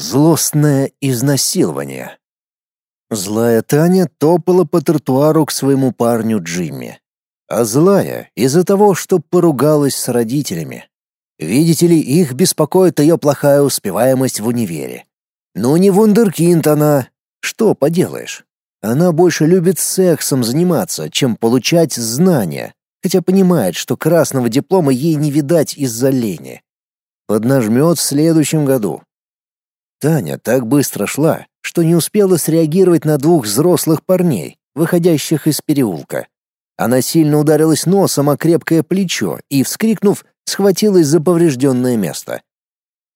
Злостное изнасилование. Злая Таня топала по тротуару к своему парню Джимми. А злая из-за того, что поругалась с родителями. Видите ли, их беспокоит ее плохая успеваемость в универе. Ну не вундеркинд она. Что поделаешь? Она больше любит сексом заниматься, чем получать знания, хотя понимает, что красного диплома ей не видать из-за лени. Поднажмет в следующем году, Таня так быстро шла, что не успела среагировать на двух взрослых парней, выходящих из переулка. Она сильно ударилась носом о крепкое плечо и, вскрикнув, схватилась за поврежденное место.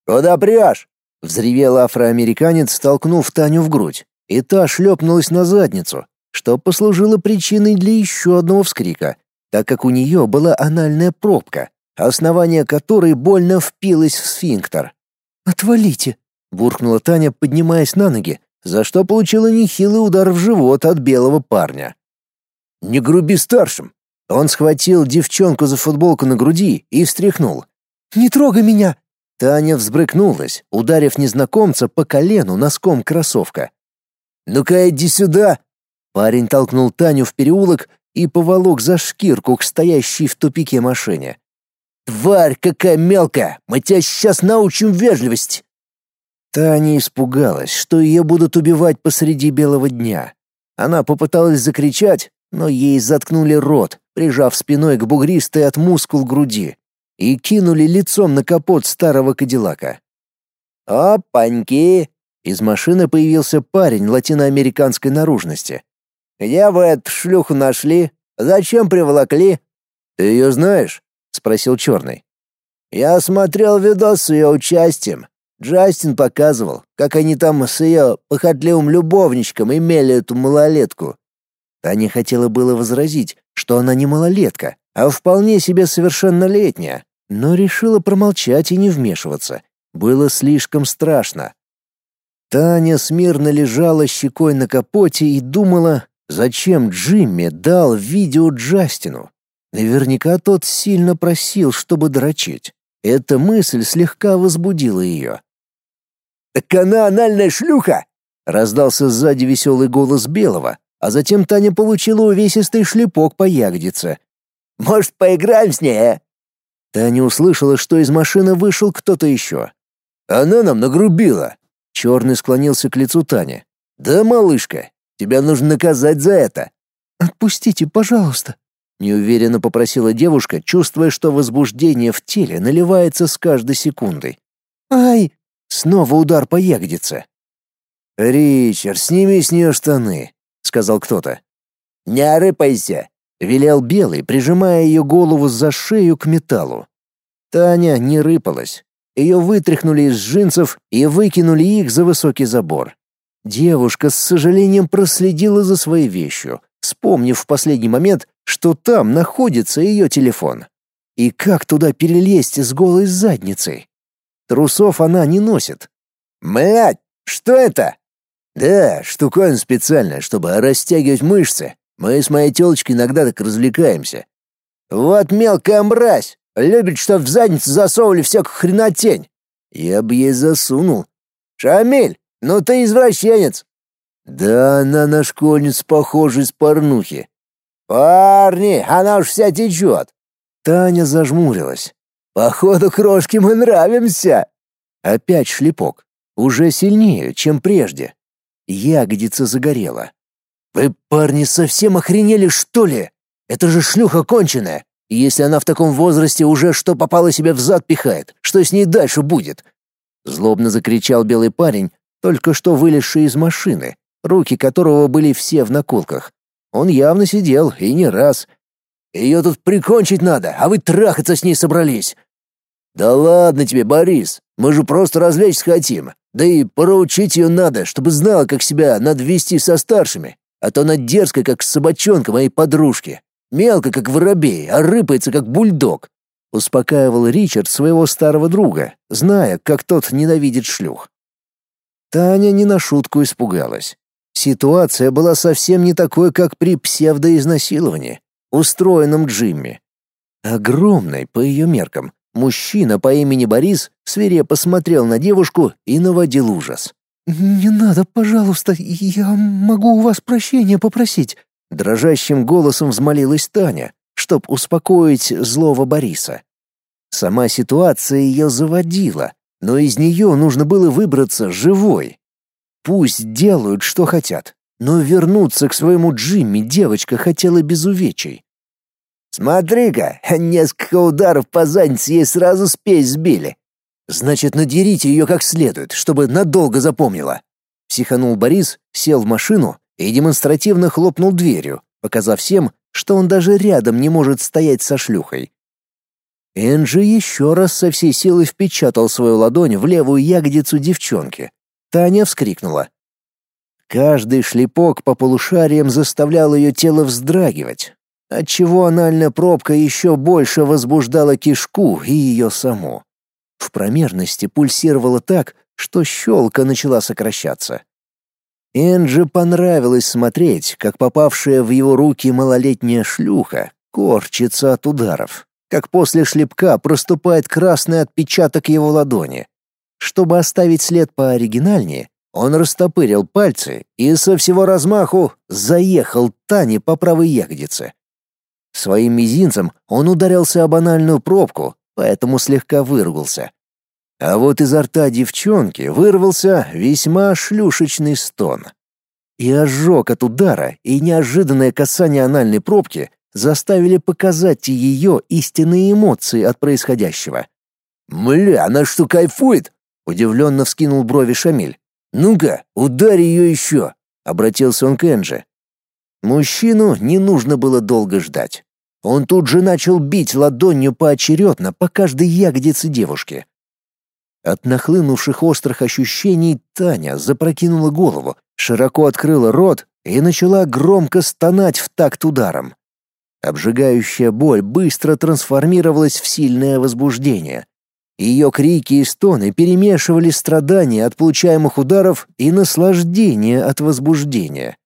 «Куда прешь?» — взревел афроамериканец, толкнув Таню в грудь, и та шлепнулась на задницу, что послужило причиной для еще одного вскрика, так как у нее была анальная пробка, основание которой больно впилось в сфинктер. «Отвалите!» Буркнула Таня, поднимаясь на ноги, за что получила нехилый удар в живот от белого парня. «Не груби старшим!» Он схватил девчонку за футболку на груди и встряхнул. «Не трогай меня!» Таня взбрыкнулась, ударив незнакомца по колену носком кроссовка. «Ну-ка, иди сюда!» Парень толкнул Таню в переулок и поволок за шкирку к стоящей в тупике машине. «Тварь какая мелкая! Мы тебя сейчас научим вежливость!» Таня испугалась, что ее будут убивать посреди белого дня. Она попыталась закричать, но ей заткнули рот, прижав спиной к бугристой от мускул груди, и кинули лицом на капот старого кадиллака. «Опаньки!» Из машины появился парень латиноамериканской наружности. «Где вы эту шлюху нашли? Зачем приволокли?» «Ты ее знаешь?» — спросил черный. «Я смотрел видос с ее участием. Джастин показывал, как они там с ее похотливым любовничком имели эту малолетку. Таня хотела было возразить, что она не малолетка, а вполне себе совершеннолетняя, но решила промолчать и не вмешиваться. Было слишком страшно. Таня смирно лежала щекой на капоте и думала, зачем Джимми дал видео Джастину. Наверняка тот сильно просил, чтобы дрочить. Эта мысль слегка возбудила ее. «Так она анальная шлюха!» — раздался сзади веселый голос Белого, а затем Таня получила увесистый шлепок по ягодице. «Может, поиграем с ней, а?» Таня услышала, что из машины вышел кто-то еще. «Она нам нагрубила!» Черный склонился к лицу Тани. «Да, малышка, тебя нужно наказать за это!» «Отпустите, пожалуйста!» Неуверенно попросила девушка, чувствуя, что возбуждение в теле наливается с каждой секундой. «Ай!» Снова удар по ягодице. «Ричард, сними с нее штаны», — сказал кто-то. «Не рыпайся», — велел Белый, прижимая ее голову за шею к металлу. Таня не рыпалась. Ее вытряхнули из джинсов и выкинули их за высокий забор. Девушка с сожалением проследила за своей вещью, вспомнив в последний момент, что там находится ее телефон. И как туда перелезть с голой задницей? Трусов она не носит. «Мать, что это?» «Да, штуковина специальная, чтобы растягивать мышцы. Мы с моей тёлочкой иногда так развлекаемся». «Вот мелкая мразь! Любит, чтоб в задницу засовывали всякую хренотень!» «Я бы ей засунул». «Шамиль, ну ты извращенец!» «Да она на школьниц похожа из порнухи». «Парни, она уж вся течет!» Таня зажмурилась. Походу, крошки мы нравимся. Опять шлепок. Уже сильнее, чем прежде. Ягодица загорела. Вы, парни, совсем охренели, что ли? Это же шлюха конченая. И если она в таком возрасте уже что попало себе в зад пихает, что с ней дальше будет? Злобно закричал белый парень, только что вылезший из машины, руки которого были все в наколках. Он явно сидел, и не раз. Ее тут прикончить надо, а вы трахаться с ней собрались. Да ладно тебе, Борис, мы же просто развлечься хотим. Да и проучить ее надо, чтобы знала, как себя надо вести со старшими. А то она дерзкая, как собачонка моей подружки. Мелко, как воробей, а рыпается, как бульдог. Успокаивал Ричард своего старого друга, зная, как тот ненавидит шлюх. Таня не на шутку испугалась. Ситуация была совсем не такой, как при псевдоизнасиловании, устроенном Джимми. Огромной, по ее меркам, Мужчина по имени Борис свирепо смотрел на девушку и наводил ужас. «Не надо, пожалуйста, я могу у вас прощения попросить», дрожащим голосом взмолилась Таня, чтоб успокоить злого Бориса. Сама ситуация ее заводила, но из нее нужно было выбраться живой. Пусть делают, что хотят, но вернуться к своему Джимми девочка хотела без увечий. «Смотри-ка, несколько ударов по заднице ей сразу спесь сбили. Значит, надерите ее как следует, чтобы надолго запомнила». Психанул Борис, сел в машину и демонстративно хлопнул дверью, показав всем, что он даже рядом не может стоять со шлюхой. Энджи еще раз со всей силы впечатал свою ладонь в левую ягодицу девчонки. Таня вскрикнула. Каждый шлепок по полушариям заставлял ее тело вздрагивать, отчего анальная пробка еще больше возбуждала кишку и ее саму. В промерности пульсировало так, что щелка начала сокращаться. Энджи понравилось смотреть, как попавшая в его руки малолетняя шлюха корчится от ударов, как после шлепка проступает красный отпечаток его ладони. Чтобы оставить след пооригинальнее, он растопырил пальцы и со всего размаху заехал Тане по правой ягодице. Своим мизинцем он ударился об анальную пробку, поэтому слегка выругался. А вот изо рта девчонки вырвался весьма шлюшечный стон. И ожог от удара, и неожиданное касание анальной пробки заставили показать ее истинные эмоции от происходящего. «Мля, она что, кайфует?» — удивленно вскинул брови Шамиль. «Ну-ка, ударь ее еще!» — обратился он к Энже. Мужчину не нужно было долго ждать. Он тут же начал бить ладонью поочередно по каждой ягодице девушки. От нахлынувших острых ощущений Таня запрокинула голову, широко открыла рот и начала громко стонать в такт ударом. Обжигающая боль быстро трансформировалась в сильное возбуждение. Ее крики и стоны перемешивали страдания от получаемых ударов и наслаждение от возбуждения.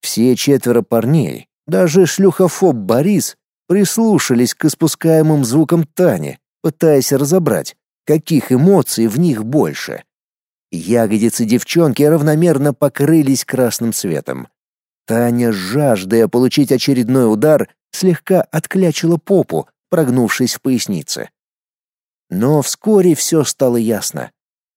Все четверо парней, даже шлюхофоб Борис, прислушались к испускаемым звукам Тани, пытаясь разобрать, каких эмоций в них больше. Ягодицы девчонки равномерно покрылись красным цветом. Таня, жаждая получить очередной удар, слегка отклячила попу, прогнувшись в пояснице. Но вскоре все стало ясно.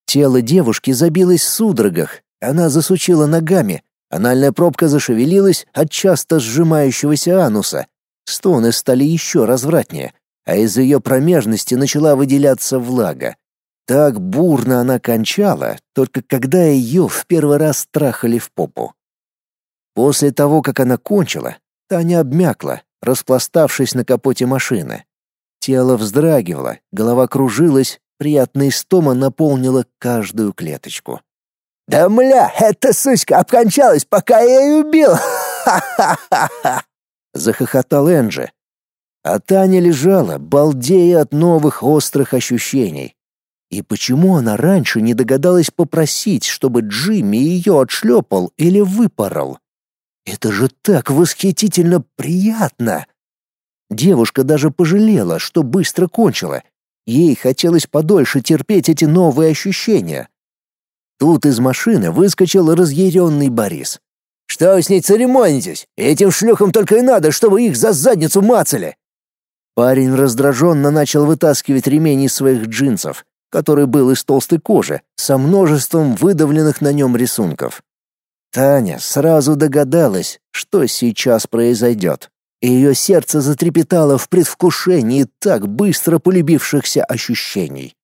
Тело девушки забилось в судорогах, она засучила ногами, анальная пробка зашевелилась от часто сжимающегося ануса, стоны стали еще развратнее, а из ее промежности начала выделяться влага. Так бурно она кончала, только когда ее в первый раз трахали в попу. После того, как она кончила, Таня обмякла, распластавшись на капоте машины. Тело вздрагивало, голова кружилась, приятная истома наполнила каждую клеточку. «Да мля, эта сучка обкончалась, пока я ее убил! Ха-ха-ха-ха!» — захохотал Энджи, а Таня лежала, балдея от новых острых ощущений. И почему она раньше не догадалась попросить, чтобы Джимми ее отшлепал или выпорол? Это же так восхитительно приятно! Девушка даже пожалела, что быстро кончила. Ей хотелось подольше терпеть эти новые ощущения. Тут из машины выскочил разъяренный Борис. «Что вы с ней церемонитесь? Этим шлюхам только и надо, чтобы их за задницу мацали!» Парень раздраженно начал вытаскивать ремень из своих джинсов, который был из толстой кожи, со множеством выдавленных на нем рисунков. Таня сразу догадалась, что сейчас произойдет. И ее сердце затрепетало в предвкушении так быстро полюбившихся ощущений.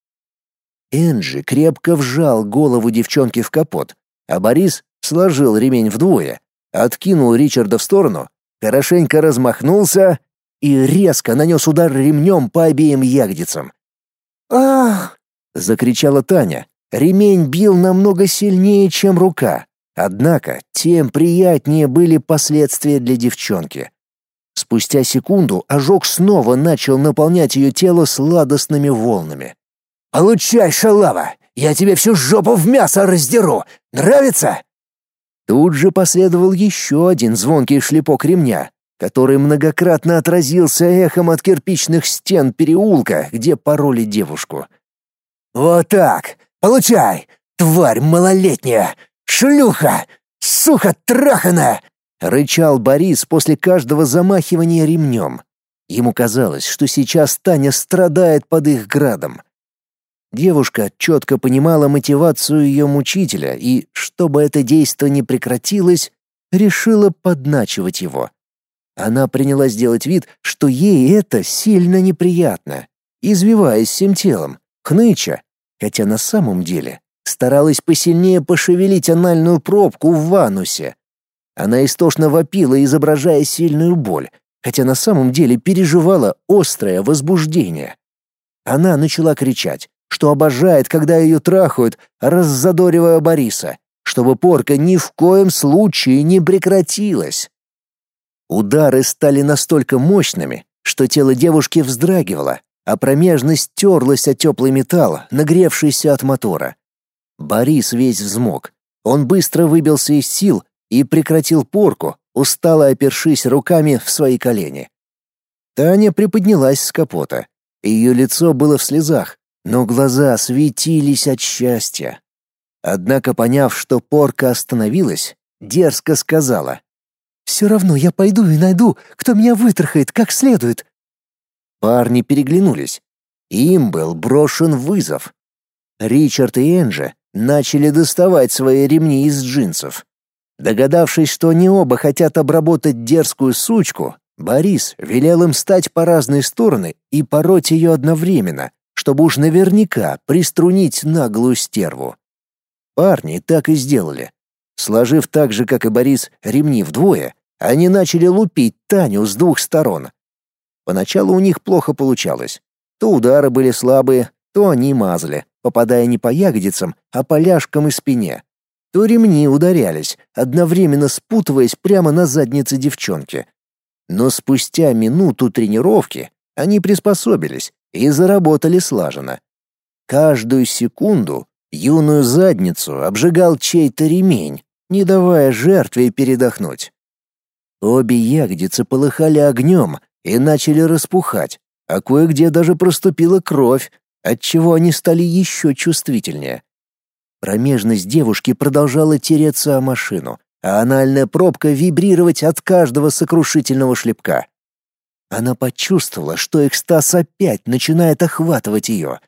Энджи крепко вжал голову девчонки в капот, а Борис сложил ремень вдвое, откинул Ричарда в сторону, хорошенько размахнулся и резко нанес удар ремнем по обеим ягодицам. «Ах!» — закричала Таня. Ремень бил намного сильнее, чем рука. Однако тем приятнее были последствия для девчонки. Спустя секунду ожог снова начал наполнять ее тело сладостными волнами. «Получай, шалава! Я тебе всю жопу в мясо раздеру! Нравится?» Тут же последовал еще один звонкий шлепок ремня, который многократно отразился эхом от кирпичных стен переулка, где пороли девушку. «Вот так! Получай! Тварь малолетняя! Шлюха! Сука траханая!» — рычал Борис после каждого замахивания ремнем. Ему казалось, что сейчас Таня страдает под их градом. Девушка четко понимала мотивацию ее мучителя и, чтобы это действие не прекратилось, решила подначивать его. Она принялась делать вид, что ей это сильно неприятно, извиваясь всем телом, хныча, хотя на самом деле старалась посильнее пошевелить анальную пробку в ванусе. Она истошно вопила, изображая сильную боль, хотя на самом деле переживала острое возбуждение. Она начала кричать, что обожает, когда ее трахают, раззадоривая Бориса, чтобы порка ни в коем случае не прекратилась. Удары стали настолько мощными, что тело девушки вздрагивало, а промежность терлась о теплый металл, нагревшийся от мотора. Борис весь взмок. Он быстро выбился из сил и прекратил порку, устало опершись руками в свои колени. Таня приподнялась с капота. Ее лицо было в слезах, но глаза светились от счастья. Однако, поняв, что порка остановилась, дерзко сказала: «Все равно я пойду и найду, кто меня вытрахает как следует». Парни переглянулись. Им был брошен вызов. Ричард и Энджи начали доставать свои ремни из джинсов. Догадавшись, что они оба хотят обработать дерзкую сучку, Борис велел им стать по разные стороны и пороть ее одновременно, чтобы уж наверняка приструнить наглую стерву. Парни так и сделали. Сложив так же, как и Борис, ремни вдвое, они начали лупить Таню с двух сторон. Поначалу у них плохо получалось. То удары были слабые, то они мазали, попадая не по ягодицам, а по ляжкам и спине то ремни ударялись, одновременно спутываясь прямо на заднице девчонки. Но спустя минуту тренировки они приспособились и заработали слаженно. Каждую секунду юную задницу обжигал чей-то ремень, не давая жертве передохнуть. Обе ягодицы полыхали огнем и начали распухать, а кое-где даже проступила кровь, отчего они стали еще чувствительнее. Промежность девушки продолжала тереться о машину, а анальная пробка вибрировать от каждого сокрушительного шлепка. Она почувствовала, что экстаз опять начинает охватывать ее.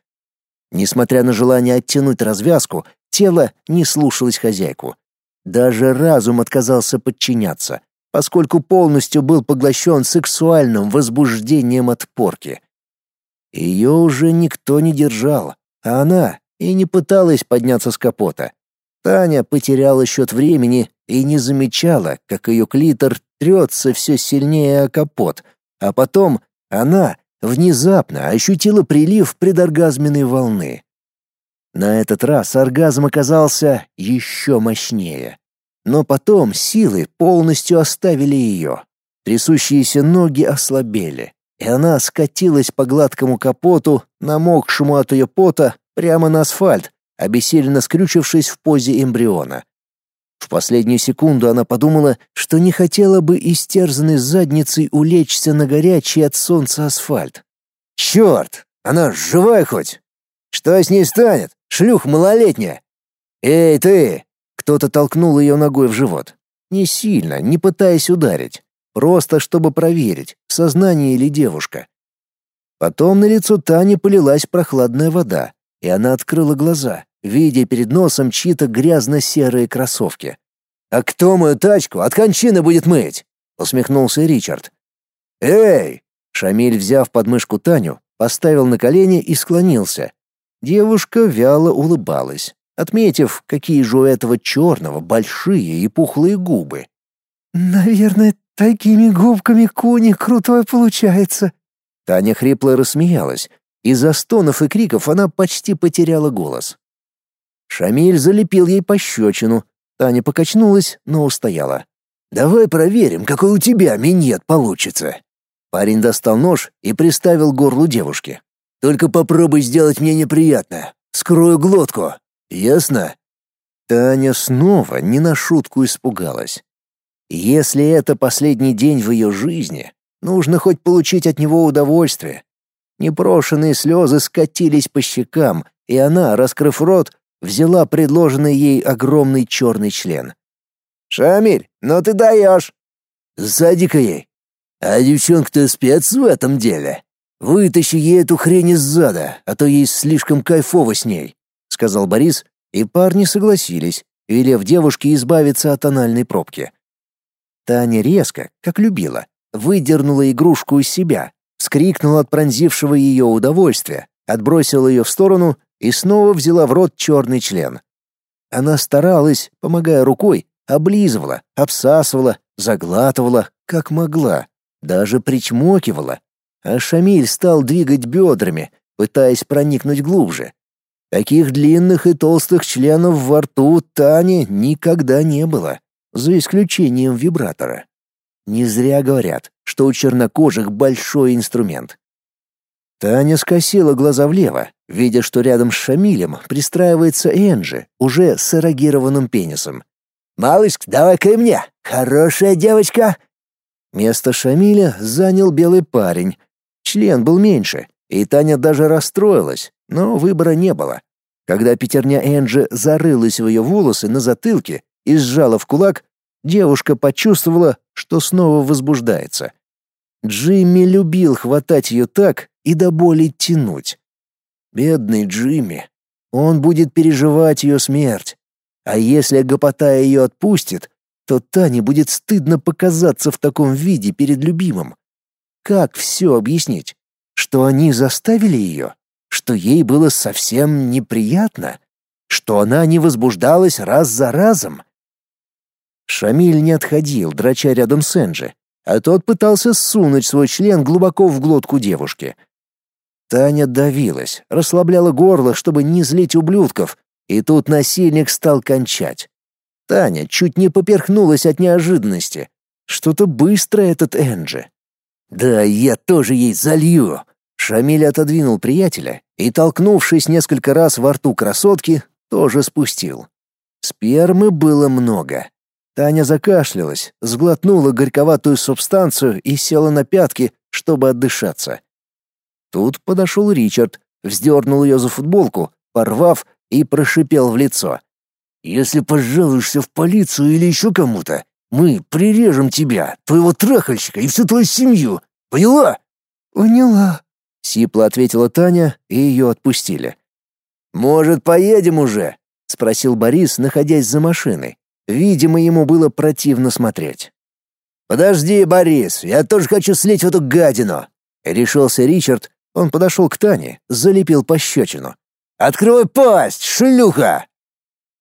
Несмотря на желание оттянуть развязку, тело не слушалось хозяйку. Даже разум отказался подчиняться, поскольку полностью был поглощен сексуальным возбуждением от порки. Ее уже никто не держал, а она и не пыталась подняться с капота. Таня потеряла счет времени и не замечала, как ее клитор трется все сильнее о капот, а потом она внезапно ощутила прилив предоргазменной волны. На этот раз оргазм оказался еще мощнее. Но потом силы полностью оставили ее. Трясущиеся ноги ослабели, и она скатилась по гладкому капоту, намокшему от ее пота, прямо на асфальт, обессиленно скрючившись в позе эмбриона. В последнюю секунду она подумала, что не хотела бы истерзанной задницей улечься на горячий от солнца асфальт. «Черт! Она живая хоть? Что с ней станет? Шлюх малолетняя!» «Эй, ты!» Кто-то толкнул ее ногой в живот. Не сильно, не пытаясь ударить. Просто чтобы проверить, в сознании ли девушка. Потом на лицо Тани полилась прохладная вода, и она открыла глаза, видя перед носом чьи-то грязно-серые кроссовки. «А кто мою тачку от кончины будет мыть?» — усмехнулся Ричард. «Эй!» — Шамиль, взяв подмышку Таню, поставил на колени и склонился. Девушка вяло улыбалась, отметив, какие же у этого черного большие и пухлые губы. «Наверное, такими губками куни крутой получается». Таня хрипло рассмеялась, из-за стонов и криков она почти потеряла голос. Шамиль залепил ей пощечину. Таня покачнулась, но устояла. «Давай проверим, какой у тебя минет получится». Парень достал нож и приставил горлу девушки. «Только попробуй сделать мне неприятно. Скрою глотку. Ясно?» Таня снова не на шутку испугалась. Если это последний день в ее жизни, нужно хоть получить от него удовольствие. Непрошенные слезы скатились по щекам, и она, раскрыв рот, взяла предложенный ей огромный черный член. «Шамиль, ну ты даешь!» «Сзади-ка ей!» «А девчонка-то спец в этом деле. Вытащи ей эту хрень из зада, а то ей слишком кайфово с ней», — сказал Борис, и парни согласились, велев девушке избавиться от анальной пробки. Таня резко, как любила, выдернула игрушку из себя, вскрикнула от пронзившего ее удовольствия, отбросила ее в сторону и снова взяла в рот черный член. Она старалась, помогая рукой, облизывала, обсасывала, заглатывала, как могла, даже причмокивала. А Шамиль стал двигать бедрами, пытаясь проникнуть глубже. Таких длинных и толстых членов во рту Тани никогда не было, за исключением вибратора. Не зря говорят, что у чернокожих большой инструмент. Таня скосила глаза влево, видя, что рядом с Шамилем пристраивается Энджи, уже с эрогированным пенисом. «Малышка, давай-ка мне! Хорошая девочка!» Место Шамиля занял белый парень. Член был меньше, и Таня даже расстроилась, но выбора не было. Когда пятерня Энджи зарылась в ее волосы на затылке и сжала в кулак, девушка почувствовала, что снова возбуждается. Джимми любил хватать ее так, и до боли тянуть. Бедный Джимми. Он будет переживать ее смерть. А если гопота ее отпустит, то Тане будет стыдно показаться в таком виде перед любимым. Как все объяснить? Что они заставили ее? Что ей было совсем неприятно? Что она не возбуждалась раз за разом? Шамиль не отходил, драча рядом с Энджи, а тот пытался сунуть свой член глубоко в глотку девушки — Таня давилась, расслабляла горло, чтобы не злить ублюдков, и тут насильник стал кончать. Таня чуть не поперхнулась от неожиданности. Что-то быстро этот Энджи. «Да я тоже ей залью!» Шамиль отодвинул приятеля и, толкнувшись несколько раз во рту красотки, тоже спустил. Спермы было много. Таня закашлялась, сглотнула горьковатую субстанцию и села на пятки, чтобы отдышаться. Тут подошел Ричард, вздернул ее за футболку, порвав и прошипел в лицо. «Если пожалуешься в полицию или еще кому-то, мы прирежем тебя, твоего трахальщика и всю твою семью. Поняла?» «Поняла», — сипло ответила Таня, и ее отпустили. «Может, поедем уже?» — спросил Борис, находясь за машиной. Видимо, ему было противно смотреть. «Подожди, Борис, я тоже хочу слить в эту гадину!» Решился Ричард, он подошел к Тане, залепил пощечину. «Открой пасть, шлюха!»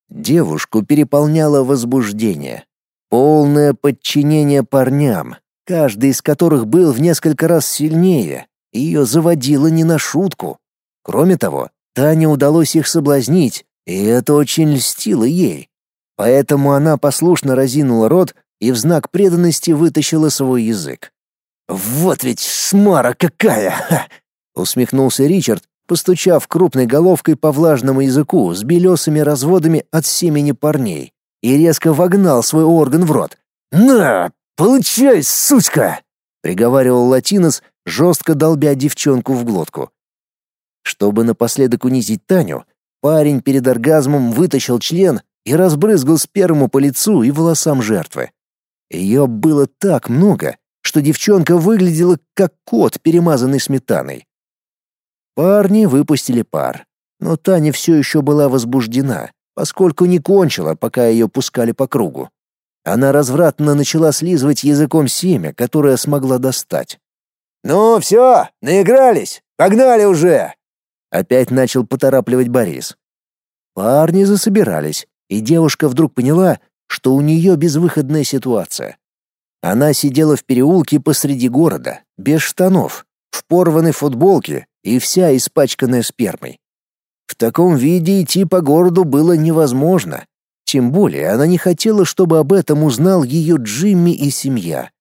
Девушку переполняло возбуждение. Полное подчинение парням, каждый из которых был в несколько раз сильнее. Ее заводило не на шутку. Кроме того, Тане удалось их соблазнить, и это очень льстило ей. Поэтому она послушно разинула рот и в знак преданности вытащила свой язык. «Вот ведь смара какая! усмехнулся Ричард, постучав крупной головкой по влажному языку с белесыми разводами от семени парней, и резко вогнал свой орган в рот. «На, получай, сучка!» — приговаривал латинос, жестко долбя девчонку в глотку. Чтобы напоследок унизить Таню, парень перед оргазмом вытащил член и разбрызгал сперму по лицу и волосам жертвы. Ее было так много, что девчонка выглядела как кот, перемазанный сметаной. Парни выпустили пар, но Таня все еще была возбуждена, поскольку не кончила, пока ее пускали по кругу. Она развратно начала слизывать языком семя, которое смогла достать. «Ну все, наигрались, погнали уже!» Опять начал поторапливать Борис. Парни засобирались, и девушка вдруг поняла, что у нее безвыходная ситуация. Она сидела в переулке посреди города, без штанов, в порванной футболке и вся испачканная спермой. В таком виде идти по городу было невозможно. Тем более она не хотела, чтобы об этом узнал ее Джимми и семья.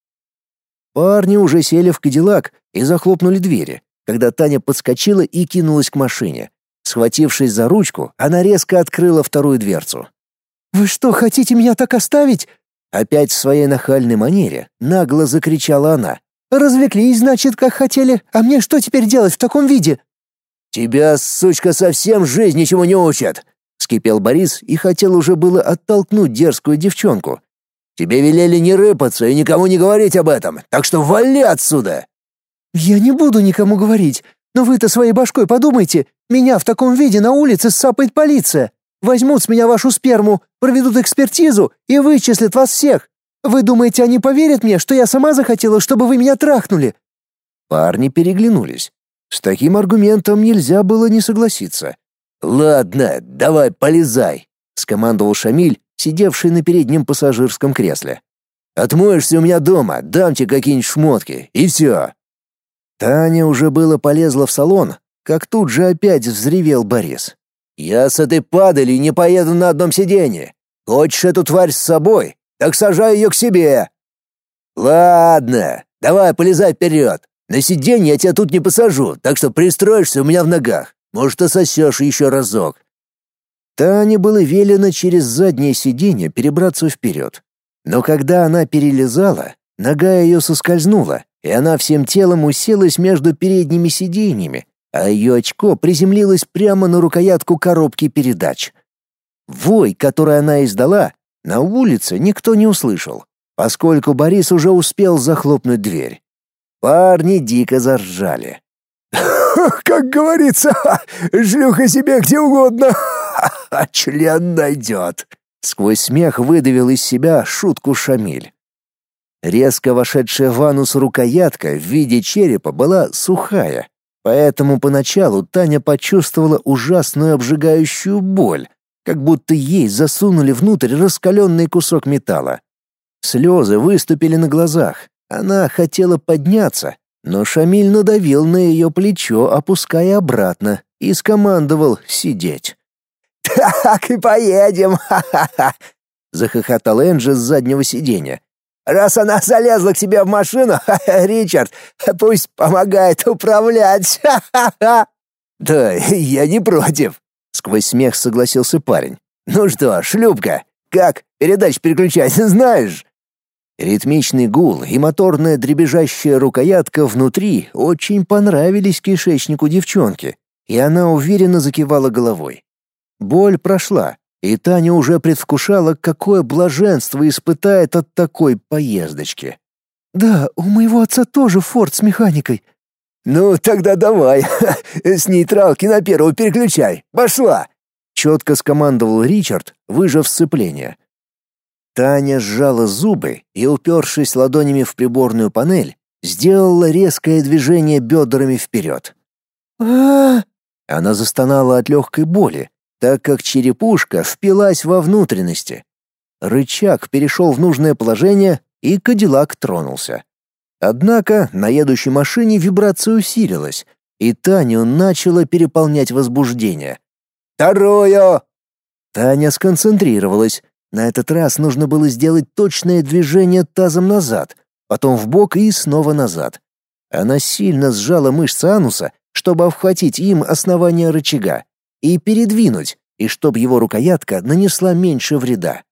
Парни уже сели в кадиллак и захлопнули двери, когда Таня подскочила и кинулась к машине. Схватившись за ручку, она резко открыла вторую дверцу. «Вы что, хотите меня так оставить? Опять в своей нахальной манере нагло закричала она. «Развлеклись, значит, как хотели. А мне что теперь делать в таком виде?» «Тебя, сучка, совсем жизнь ничего не учат!» — вскипел Борис и хотел уже было оттолкнуть дерзкую девчонку. «Тебе велели не рыпаться и никому не говорить об этом, так что вали отсюда!» «Я не буду никому говорить, но вы-то своей башкой подумайте, меня в таком виде на улице сапает полиция. Возьмут с меня вашу сперму, проведут экспертизу и вычислят вас всех. Вы думаете, они поверят мне, что я сама захотела, чтобы вы меня трахнули?» Парни переглянулись. С таким аргументом нельзя было не согласиться. «Ладно, давай, полезай», — скомандовал Шамиль, сидевший на переднем пассажирском кресле. «Отмоешься у меня дома, дам тебе какие-нибудь шмотки, и все». Таня уже было полезла в салон, как тут же опять взревел Борис. «Я с этой падалью не поеду на одном сиденье. Хочешь эту тварь с собой, так сажай ее к себе». «Ладно, давай полезай вперед. На сиденье я тебя тут не посажу, так что пристроишься у меня в ногах. Может, ососешь еще разок». Тане было велено через заднее сиденье перебраться вперед. Но когда она перелезала, нога ее соскользнула, и она всем телом уселась между передними сиденьями, а ее очко приземлилось прямо на рукоятку коробки передач. Вой, который она издала, на улице никто не услышал, поскольку Борис уже успел захлопнуть дверь. Парни дико заржали. «Как говорится, шлюха себе где угодно, член найдет!» Сквозь смех выдавил из себя шутку Шамиль. Резко вошедшая в анус рукоятка в виде черепа была сухая, поэтому поначалу Таня почувствовала ужасную обжигающую боль, как будто ей засунули внутрь раскаленный кусок металла. Слезы выступили на глазах, она хотела подняться, но Шамиль надавил на ее плечо, опуская обратно, и скомандовал сидеть. «Так и поедем! Ха-ха-ха!» — захохотал Энджи с заднего сиденья. «Раз она залезла к себе в машину, Ричард, пусть помогает управлять! Ха-ха-ха!» «Да, я не против!» — сквозь смех согласился парень. «Ну что, шлюпка, как передач переключать, знаешь?» Ритмичный гул и моторная дребезжащая рукоятка внутри очень понравились кишечнику девчонки, и она уверенно закивала головой. Боль прошла, и Таня уже предвкушала, какое блаженство испытает от такой поездочки. «Да, у моего отца тоже форт с механикой». «Ну, тогда давай, с нейтралки на первую переключай, пошла!» Четко скомандовал Ричард, выжав сцепление. Таня сжала зубы и, упершись ладонями в приборную панель, сделала резкое движение бедрами вперед. а Она застонала от легкой боли, так как черепушка впилась во внутренности. Рычаг перешел в нужное положение, и Кадиллак тронулся. Однако на едущей машине вибрация усилилась, и Таню начало переполнять возбуждение. «Вторую!» Таня сконцентрировалась, на этот раз нужно было сделать точное движение тазом назад, потом в бок и снова назад. Она сильно сжала мышцы ануса, чтобы обхватить им основание рычага, и передвинуть, и чтобы его рукоятка нанесла меньше вреда.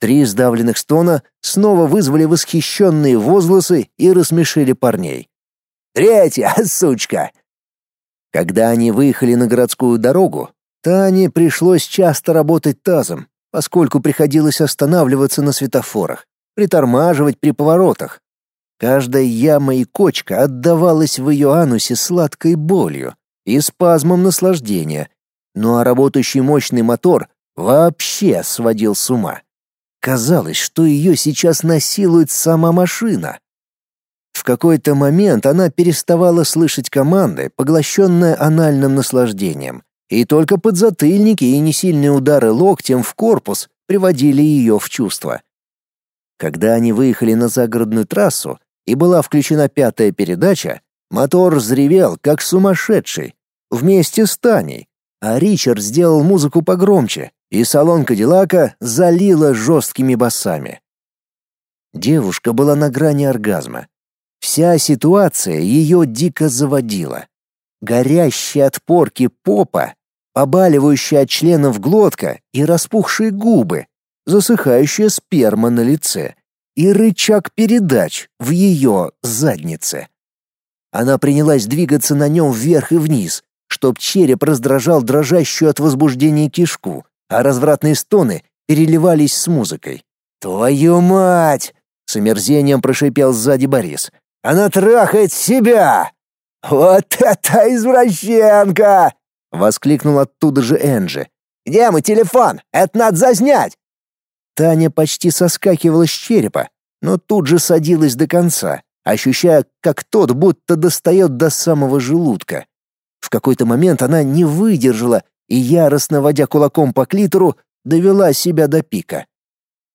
Три сдавленных стона снова вызвали восхищенные возгласы и рассмешили парней. «Третья, сучка!» Когда они выехали на городскую дорогу, Тане пришлось часто работать тазом, поскольку приходилось останавливаться на светофорах, притормаживать при поворотах. Каждая яма и кочка отдавалась в ее анусе сладкой болью и спазмом наслаждения, ну а работающий мощный мотор вообще сводил с ума. Казалось, что ее сейчас насилует сама машина. В какой-то момент она переставала слышать команды, поглощенная анальным наслаждением, и только подзатыльники и несильные удары локтем в корпус приводили ее в чувство. Когда они выехали на загородную трассу и была включена пятая передача, мотор взревел, как сумасшедший, вместе с Таней, а Ричард сделал музыку погромче, и салон Кадиллака залило жесткими басами. Девушка была на грани оргазма. Вся ситуация ее дико заводила. Горящая от порки попа побаливающая от членов глотка и распухшие губы, засыхающая сперма на лице и рычаг передач в ее заднице. Она принялась двигаться на нем вверх и вниз, чтоб череп раздражал дрожащую от возбуждения кишку, а развратные стоны переливались с музыкой. «Твою мать!» — с омерзением прошипел сзади Борис. «Она трахает себя!» «Вот это извращенка!» — воскликнул оттуда же Энджи. «Где мой телефон? Это надо заснять!» Таня почти соскакивала с черепа, но тут же садилась до конца, ощущая, как тот будто достает до самого желудка. В какой-то момент она не выдержала и, яростно водя кулаком по клитору, довела себя до пика.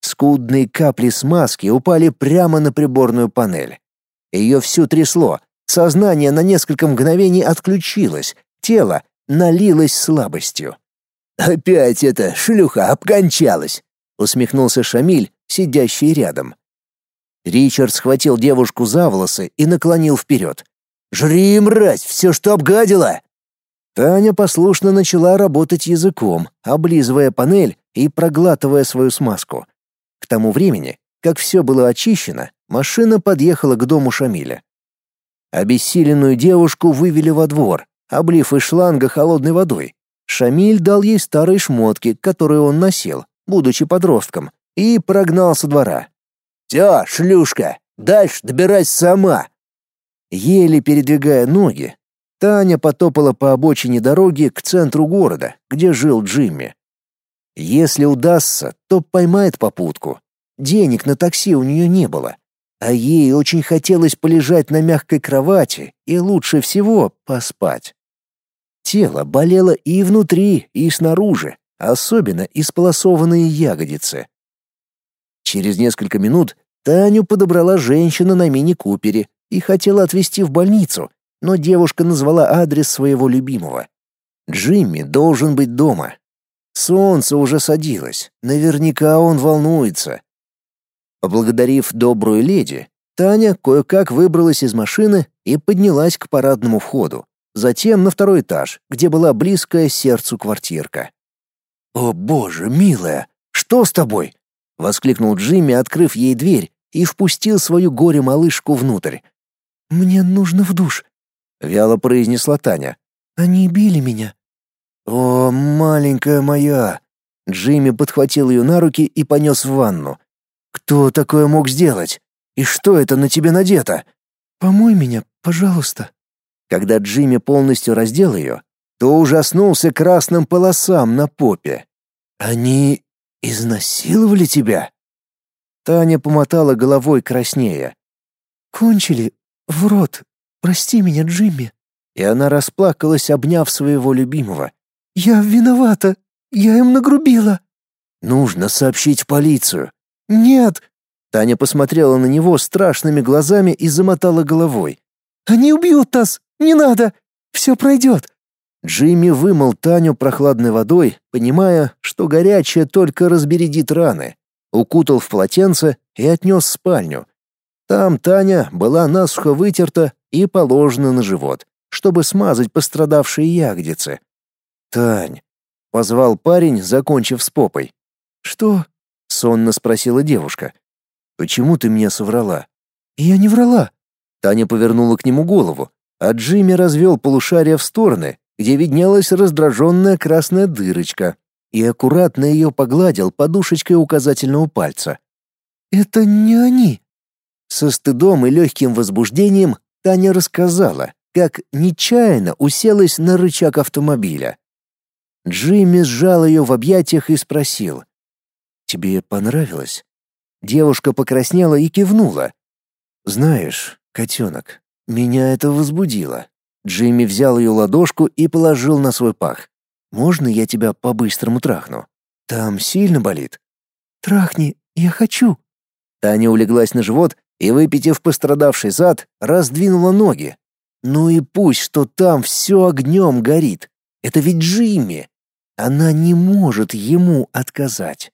Скудные капли смазки упали прямо на приборную панель. Ее всю трясло, сознание на несколько мгновений отключилось, тело налилось слабостью. «Опять эта шлюха обкончалась!» — усмехнулся Шамиль, сидящий рядом. Ричард схватил девушку за волосы и наклонил вперед. «Жри, мразь, все, что обгадила!» Таня послушно начала работать языком, облизывая панель и проглатывая свою смазку. К тому времени, как все было очищено, машина подъехала к дому Шамиля. Обессиленную девушку вывели во двор, облив из шланга холодной водой. Шамиль дал ей старые шмотки, которые он носил, будучи подростком, и прогнал со двора. «Все, шлюшка, дальше добирайся сама!» Еле передвигая ноги, Таня потопала по обочине дороги к центру города, где жил Джимми. Если удастся, то поймает попутку. Денег на такси у нее не было, а ей очень хотелось полежать на мягкой кровати и лучше всего поспать. Тело болело и внутри, и снаружи, особенно исполосованные ягодицы. Через несколько минут Таню подобрала женщина на мини-купере и хотела отвезти в больницу, но девушка назвала адрес своего любимого. Джимми должен быть дома. Солнце уже садилось, наверняка он волнуется. Поблагодарив добрую леди, Таня кое-как выбралась из машины и поднялась к парадному входу, затем на второй этаж, где была близкая сердцу квартирка. «О, боже, милая, что с тобой?» — воскликнул Джимми, открыв ей дверь и впустил свою горе-малышку внутрь. «Мне нужно в душ», — вяло произнесла Таня. «Они били меня». «О, маленькая моя!» Джимми подхватил ее на руки и понес в ванну. «Кто такое мог сделать? И что это на тебе надето?» «Помой меня, пожалуйста». Когда Джимми полностью раздел ее, то ужаснулся красным полосам на попе. «Они изнасиловали тебя?» Таня помотала головой краснея. «Кончили. В рот. Прости меня, Джимми». И она расплакалась, обняв своего любимого. «Я виновата. Я им нагрубила». «Нужно сообщить в полицию». «Нет». Таня посмотрела на него страшными глазами и замотала головой. «Они убьют нас. Не надо. Все пройдет. Джимми вымыл Таню прохладной водой, понимая, что горячая только разбередит раны укутал в полотенце и отнес в спальню. Там Таня была насухо вытерта и положена на живот, чтобы смазать пострадавшие ягодицы. «Тань», — позвал парень, закончив с попой. «Что?» — сонно спросила девушка. «Почему ты мне соврала?» «Я не врала». Таня повернула к нему голову, а Джимми развел полушария в стороны, где виднелась раздраженная красная дырочка, и аккуратно ее погладил подушечкой указательного пальца. «Это не они!» Со стыдом и легким возбуждением Таня рассказала, как нечаянно уселась на рычаг автомобиля. Джимми сжал ее в объятиях и спросил. «Тебе понравилось?» Девушка покраснела и кивнула. «Знаешь, котенок, меня это возбудило». Джимми взял ее ладошку и положил на свой пах. Можно я тебя по-быстрому трахну? Там сильно болит?» «Трахни, я хочу». Таня улеглась на живот и, выпитив пострадавший зад, раздвинула ноги. «Ну и пусть, что там все огнем горит. Это ведь Джимми. Она не может ему отказать».